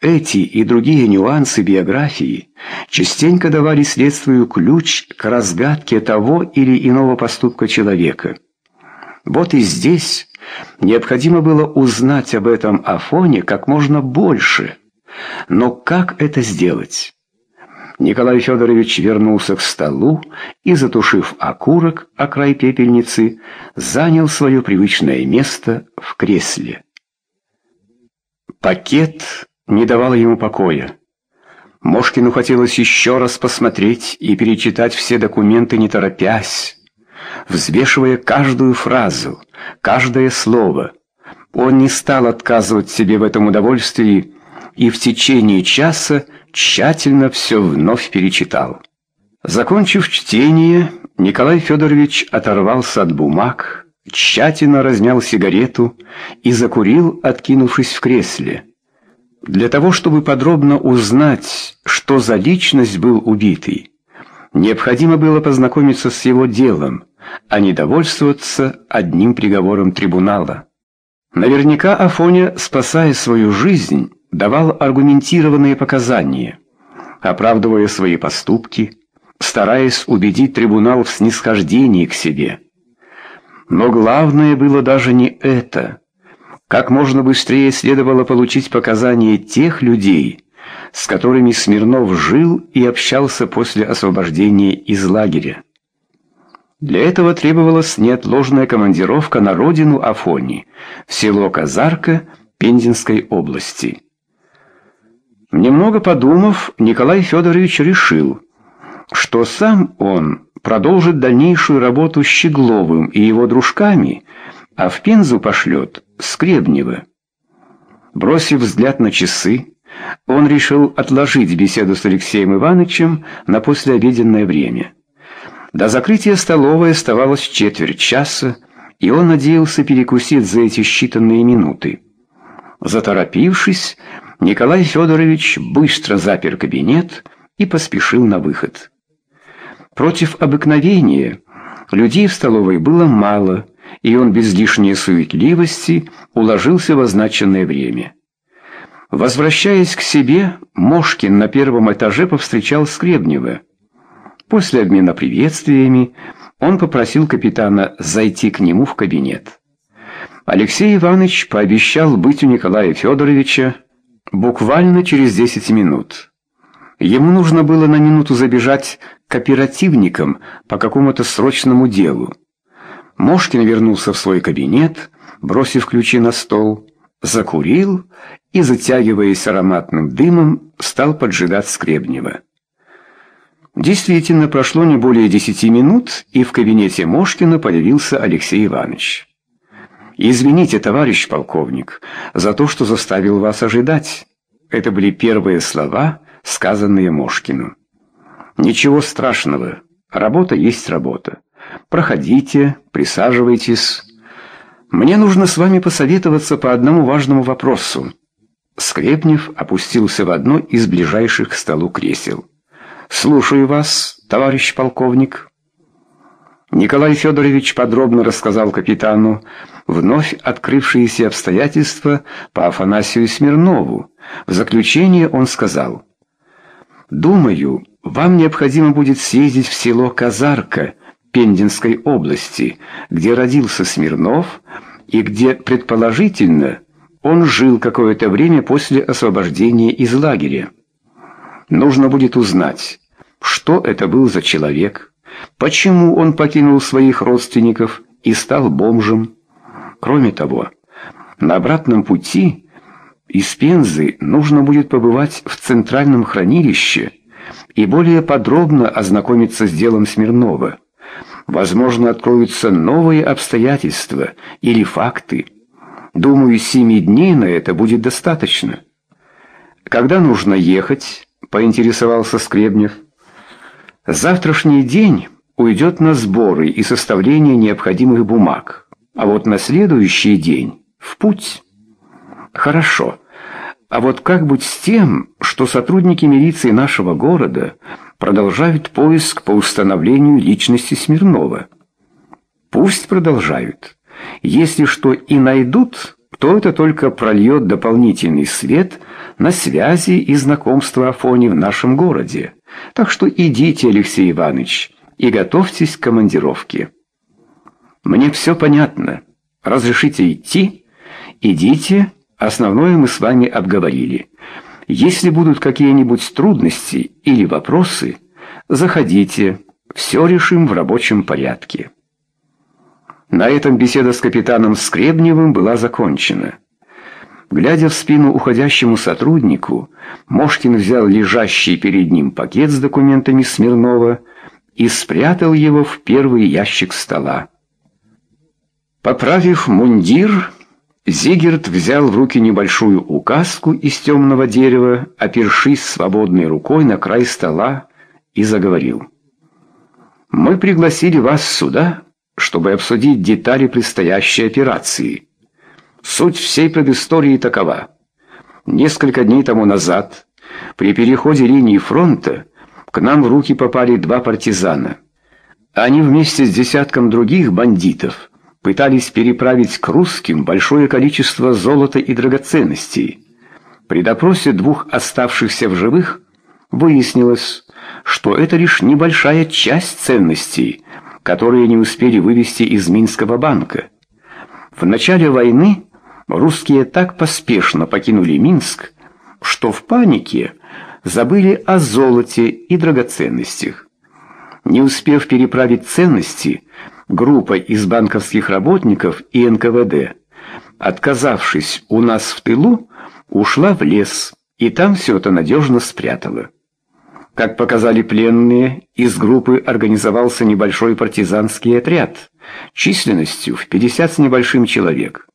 Эти и другие нюансы биографии частенько давали следствию ключ к разгадке того или иного поступка человека. Вот и здесь необходимо было узнать об этом Афоне как можно больше. Но как это сделать? Николай Федорович вернулся к столу и, затушив окурок о край пепельницы, занял свое привычное место в кресле. Пакет не давал ему покоя. Мошкину хотелось еще раз посмотреть и перечитать все документы, не торопясь, взвешивая каждую фразу, каждое слово. Он не стал отказывать себе в этом удовольствии и в течение часа тщательно все вновь перечитал. Закончив чтение, Николай Федорович оторвался от бумаг, тщательно размял сигарету и закурил, откинувшись в кресле. Для того, чтобы подробно узнать, что за личность был убитый, необходимо было познакомиться с его делом, а не довольствоваться одним приговором трибунала. Наверняка Афоня, спасая свою жизнь, давал аргументированные показания, оправдывая свои поступки, стараясь убедить трибунал в снисхождении к себе. Но главное было даже не это. Как можно быстрее следовало получить показания тех людей, с которыми Смирнов жил и общался после освобождения из лагеря. Для этого требовалась неотложная командировка на родину Афони, в село Казарка Пензенской области. Немного подумав, Николай Федорович решил, что сам он продолжит дальнейшую работу с Щегловым и его дружками, а в Пензу пошлет Скребнева. Бросив взгляд на часы, он решил отложить беседу с Алексеем Ивановичем на послеобеденное время. До закрытия столовой оставалось четверть часа, и он надеялся перекусить за эти считанные минуты. Заторопившись, Николай Федорович быстро запер кабинет и поспешил на выход. Против обыкновения людей в столовой было мало, и он без лишней суетливости уложился в означенное время. Возвращаясь к себе, Мошкин на первом этаже повстречал Скребнева. После обмена приветствиями он попросил капитана зайти к нему в кабинет. Алексей Иванович пообещал быть у Николая Федоровича Буквально через 10 минут. Ему нужно было на минуту забежать к оперативникам по какому-то срочному делу. Мошкин вернулся в свой кабинет, бросив ключи на стол, закурил и, затягиваясь ароматным дымом, стал поджидать Скребнева. Действительно, прошло не более десяти минут, и в кабинете Мошкина появился Алексей Иванович. «Извините, товарищ полковник, за то, что заставил вас ожидать». Это были первые слова, сказанные Мошкину. «Ничего страшного. Работа есть работа. Проходите, присаживайтесь. Мне нужно с вами посоветоваться по одному важному вопросу». Скрепнев опустился в одно из ближайших к столу кресел. «Слушаю вас, товарищ полковник». Николай Федорович подробно рассказал капитану вновь открывшиеся обстоятельства по Афанасию Смирнову. В заключение он сказал, «Думаю, вам необходимо будет съездить в село Казарка Пензенской области, где родился Смирнов и где, предположительно, он жил какое-то время после освобождения из лагеря. Нужно будет узнать, что это был за человек, почему он покинул своих родственников и стал бомжем. Кроме того, на обратном пути из Пензы нужно будет побывать в центральном хранилище и более подробно ознакомиться с делом Смирнова. Возможно, откроются новые обстоятельства или факты. Думаю, семи дней на это будет достаточно. Когда нужно ехать, поинтересовался Скребнев. Завтрашний день уйдет на сборы и составление необходимых бумаг, а вот на следующий день в путь. Хорошо. А вот как быть с тем, что сотрудники милиции нашего города продолжают поиск по установлению личности Смирнова? Пусть продолжают. Если что и найдут, то это только прольет дополнительный свет на связи и знакомства Афони в нашем городе. Так что идите, Алексей Иванович, и готовьтесь к командировке. Мне все понятно. Разрешите идти? Идите, основное мы с вами обговорили. Если будут какие-нибудь трудности или вопросы, заходите, все решим в рабочем порядке. На этом беседа с капитаном Скребневым была закончена. Глядя в спину уходящему сотруднику, Мошкин взял лежащий перед ним пакет с документами Смирнова и спрятал его в первый ящик стола. Поправив мундир, Зигерт взял в руки небольшую указку из темного дерева, опершись свободной рукой на край стола и заговорил. «Мы пригласили вас сюда, чтобы обсудить детали предстоящей операции. Суть всей предыстории такова. Несколько дней тому назад, при переходе линии фронта, к нам в руки попали два партизана. Они вместе с десятком других бандитов пытались переправить к русским большое количество золота и драгоценностей. При допросе двух оставшихся в живых выяснилось, что это лишь небольшая часть ценностей, которые не успели вывести из Минского банка. В начале войны русские так поспешно покинули Минск, что в панике забыли о золоте и драгоценностях. Не успев переправить ценности, группа из банковских работников и НКВД, отказавшись у нас в тылу, ушла в лес и там все это надежно спрятала. Как показали пленные, из группы организовался небольшой партизанский отряд, численностью в 50 с небольшим человек.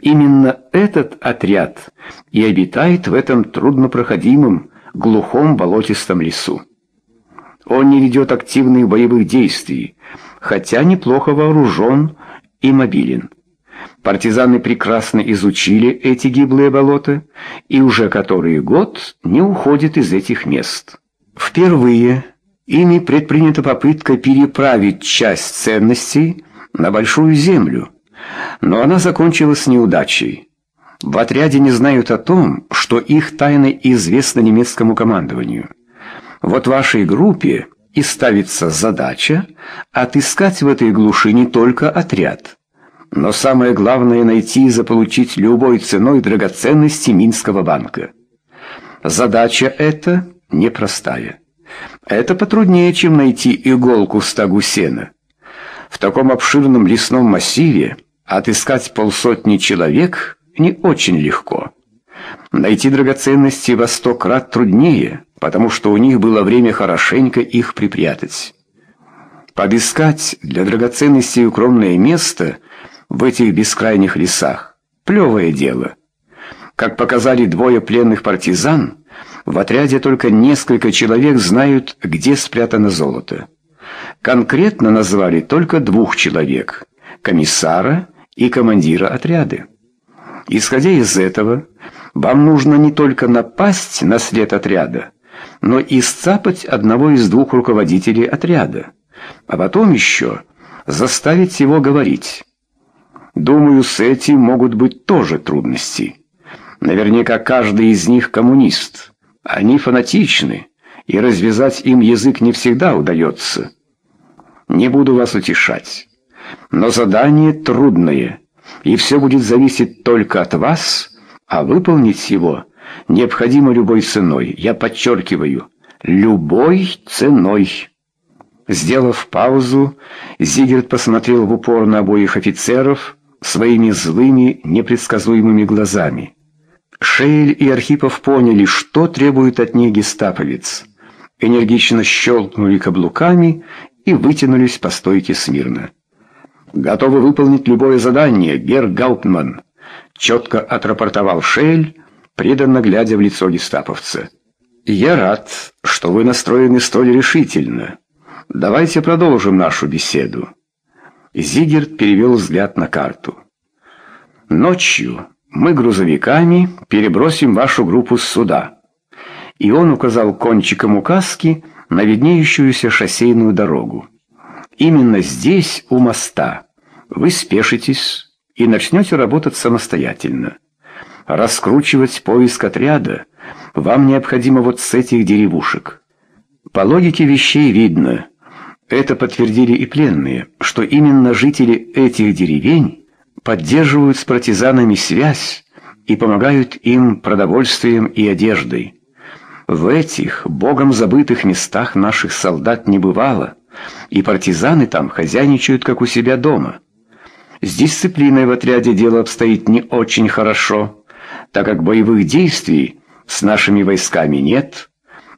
Именно этот отряд и обитает в этом труднопроходимом, глухом болотистом лесу. Он не ведет активных боевых действий, хотя неплохо вооружен и мобилен. Партизаны прекрасно изучили эти гиблые болота и уже который год не уходят из этих мест. Впервые ими предпринята попытка переправить часть ценностей на Большую Землю, но она закончилась неудачей. В отряде не знают о том, что их тайна известна немецкому командованию. Вот вашей группе и ставится задача отыскать в этой глуши не только отряд, но самое главное найти и заполучить любой ценой драгоценности Минского банка. Задача эта непростая. Это потруднее, чем найти иголку в стогу сена. В таком обширном лесном массиве отыскать полсотни человек не очень легко. Найти драгоценности во сто крат труднее, потому что у них было время хорошенько их припрятать. Подыскать для драгоценностей укромное место в этих бескрайних лесах – плевое дело. Как показали двое пленных партизан – в отряде только несколько человек знают, где спрятано золото. Конкретно назвали только двух человек – комиссара и командира отряда. Исходя из этого, вам нужно не только напасть на след отряда, но и сцапать одного из двух руководителей отряда, а потом еще заставить его говорить. Думаю, с этим могут быть тоже трудности. Наверняка каждый из них коммунист – они фанатичны, и развязать им язык не всегда удается. Не буду вас утешать, но задание трудное, и все будет зависеть только от вас, а выполнить его необходимо любой ценой. Я подчеркиваю, любой ценой. Сделав паузу, Зигерт посмотрел в упор на обоих офицеров своими злыми, непредсказуемыми глазами. Шейль и Архипов поняли, что требует от них гестаповец. Энергично щелкнули каблуками и вытянулись по стойке смирно. «Готовы выполнить любое задание, Герр Гауптман», — четко отрапортовал Шейль, преданно глядя в лицо гестаповца. «Я рад, что вы настроены столь решительно. Давайте продолжим нашу беседу». Зигерт перевел взгляд на карту. Ночью мы грузовиками перебросим вашу группу сюда». И он указал кончиком указки на виднеющуюся шоссейную дорогу. «Именно здесь, у моста, вы спешитесь, и начнете работать самостоятельно. Раскручивать поиск отряда вам необходимо вот с этих деревушек. По логике вещей видно, это подтвердили и пленные, что именно жители этих деревень поддерживают с партизанами связь и помогают им продовольствием и одеждой. В этих богом забытых местах наших солдат не бывало, и партизаны там хозяйничают как у себя дома. С дисциплиной в отряде дело обстоит не очень хорошо, так как боевых действий с нашими войсками нет.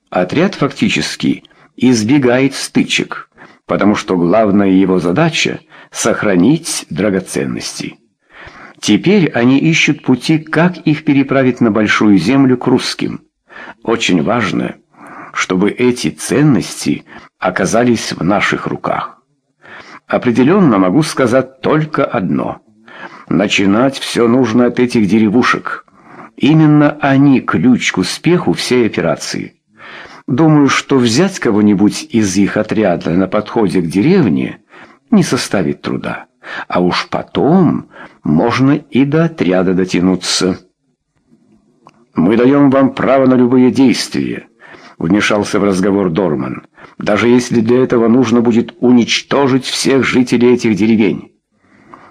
Отряд фактически избегает стычек, потому что главная его задача — сохранить драгоценности. Теперь они ищут пути, как их переправить на Большую Землю к русским. Очень важно, чтобы эти ценности оказались в наших руках. Определенно могу сказать только одно. Начинать все нужно от этих деревушек. Именно они ключ к успеху всей операции. Думаю, что взять кого-нибудь из их отряда на подходе к деревне не составит труда. А уж потом можно и до отряда дотянуться. «Мы даем вам право на любые действия», — вмешался в разговор Дорман, «даже если для этого нужно будет уничтожить всех жителей этих деревень.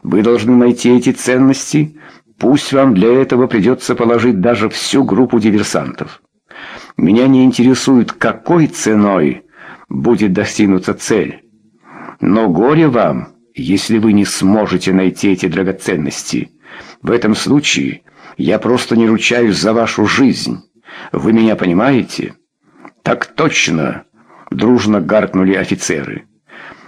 Вы должны найти эти ценности, пусть вам для этого придется положить даже всю группу диверсантов. Меня не интересует, какой ценой будет достигнута цель. Но горе вам, если вы не сможете найти эти драгоценности. В этом случае я просто не ручаюсь за вашу жизнь. Вы меня понимаете? Так точно, дружно гаркнули офицеры.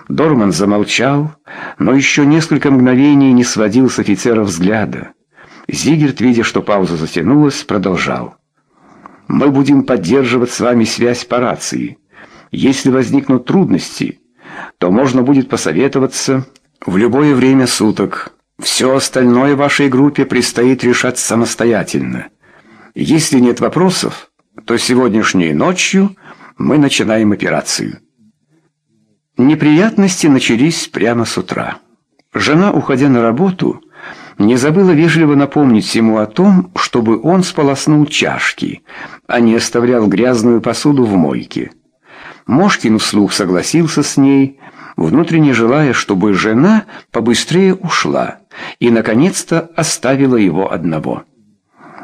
Дорман замолчал, но еще несколько мгновений не сводил с офицера взгляда. Зигерт, видя, что пауза затянулась, продолжал. «Мы будем поддерживать с вами связь по рации. Если возникнут трудности, то можно будет посоветоваться в любое время суток». Все остальное вашей группе предстоит решать самостоятельно. Если нет вопросов, то сегодняшней ночью мы начинаем операцию. Неприятности начались прямо с утра. Жена, уходя на работу, не забыла вежливо напомнить ему о том, чтобы он сполоснул чашки, а не оставлял грязную посуду в мойке. Мошкин вслух согласился с ней, внутренне желая, чтобы жена побыстрее ушла и, наконец-то, оставила его одного.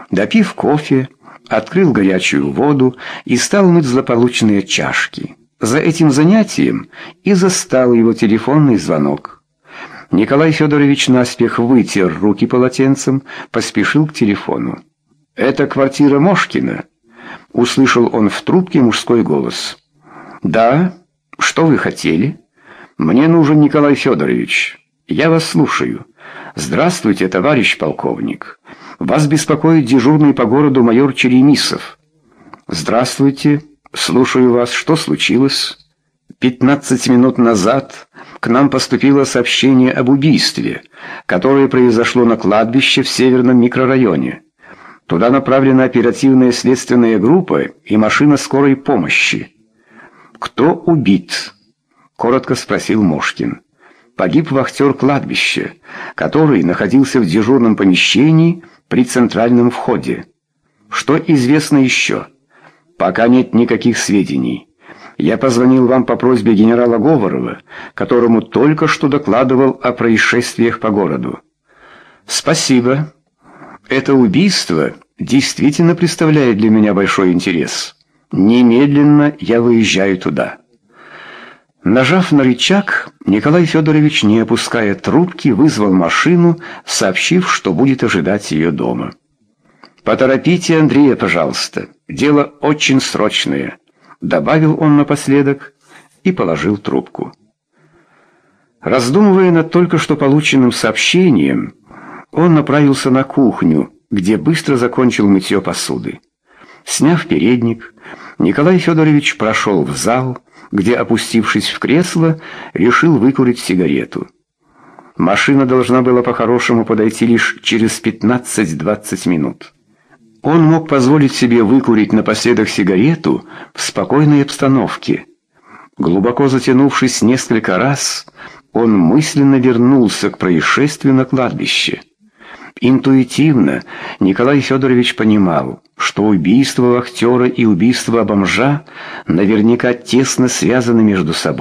Допив кофе, открыл горячую воду и стал мыть злополучные чашки. За этим занятием и застал его телефонный звонок. Николай Федорович наспех вытер руки полотенцем, поспешил к телефону. «Это квартира Мошкина?» Услышал он в трубке мужской голос. «Да, что вы хотели?» «Мне нужен Николай Федорович. Я вас слушаю». «Здравствуйте, товарищ полковник. Вас беспокоит дежурный по городу майор Черемисов». «Здравствуйте. Слушаю вас. Что случилось?» «Пятнадцать минут назад к нам поступило сообщение об убийстве, которое произошло на кладбище в северном микрорайоне. Туда направлена оперативная следственная группа и машина скорой помощи». «Кто убит?» — коротко спросил Мошкин погиб вахтер кладбища, который находился в дежурном помещении при центральном входе. Что известно еще? Пока нет никаких сведений. Я позвонил вам по просьбе генерала Говорова, которому только что докладывал о происшествиях по городу. Спасибо. Это убийство действительно представляет для меня большой интерес. Немедленно я выезжаю туда. Нажав на рычаг, Николай Федорович, не опуская трубки, вызвал машину, сообщив, что будет ожидать ее дома. «Поторопите Андрея, пожалуйста. Дело очень срочное», — добавил он напоследок и положил трубку. Раздумывая над только что полученным сообщением, он направился на кухню, где быстро закончил мытье посуды. Сняв передник, Николай Федорович прошел в зал, где, опустившись в кресло, решил выкурить сигарету. Машина должна была по-хорошему подойти лишь через 15-20 минут. Он мог позволить себе выкурить напоследок сигарету в спокойной обстановке. Глубоко затянувшись несколько раз, он мысленно вернулся к происшествию на кладбище. Интуитивно Николай Федорович понимал, что убийство актера и убийство бомжа наверняка тесно связаны между собой.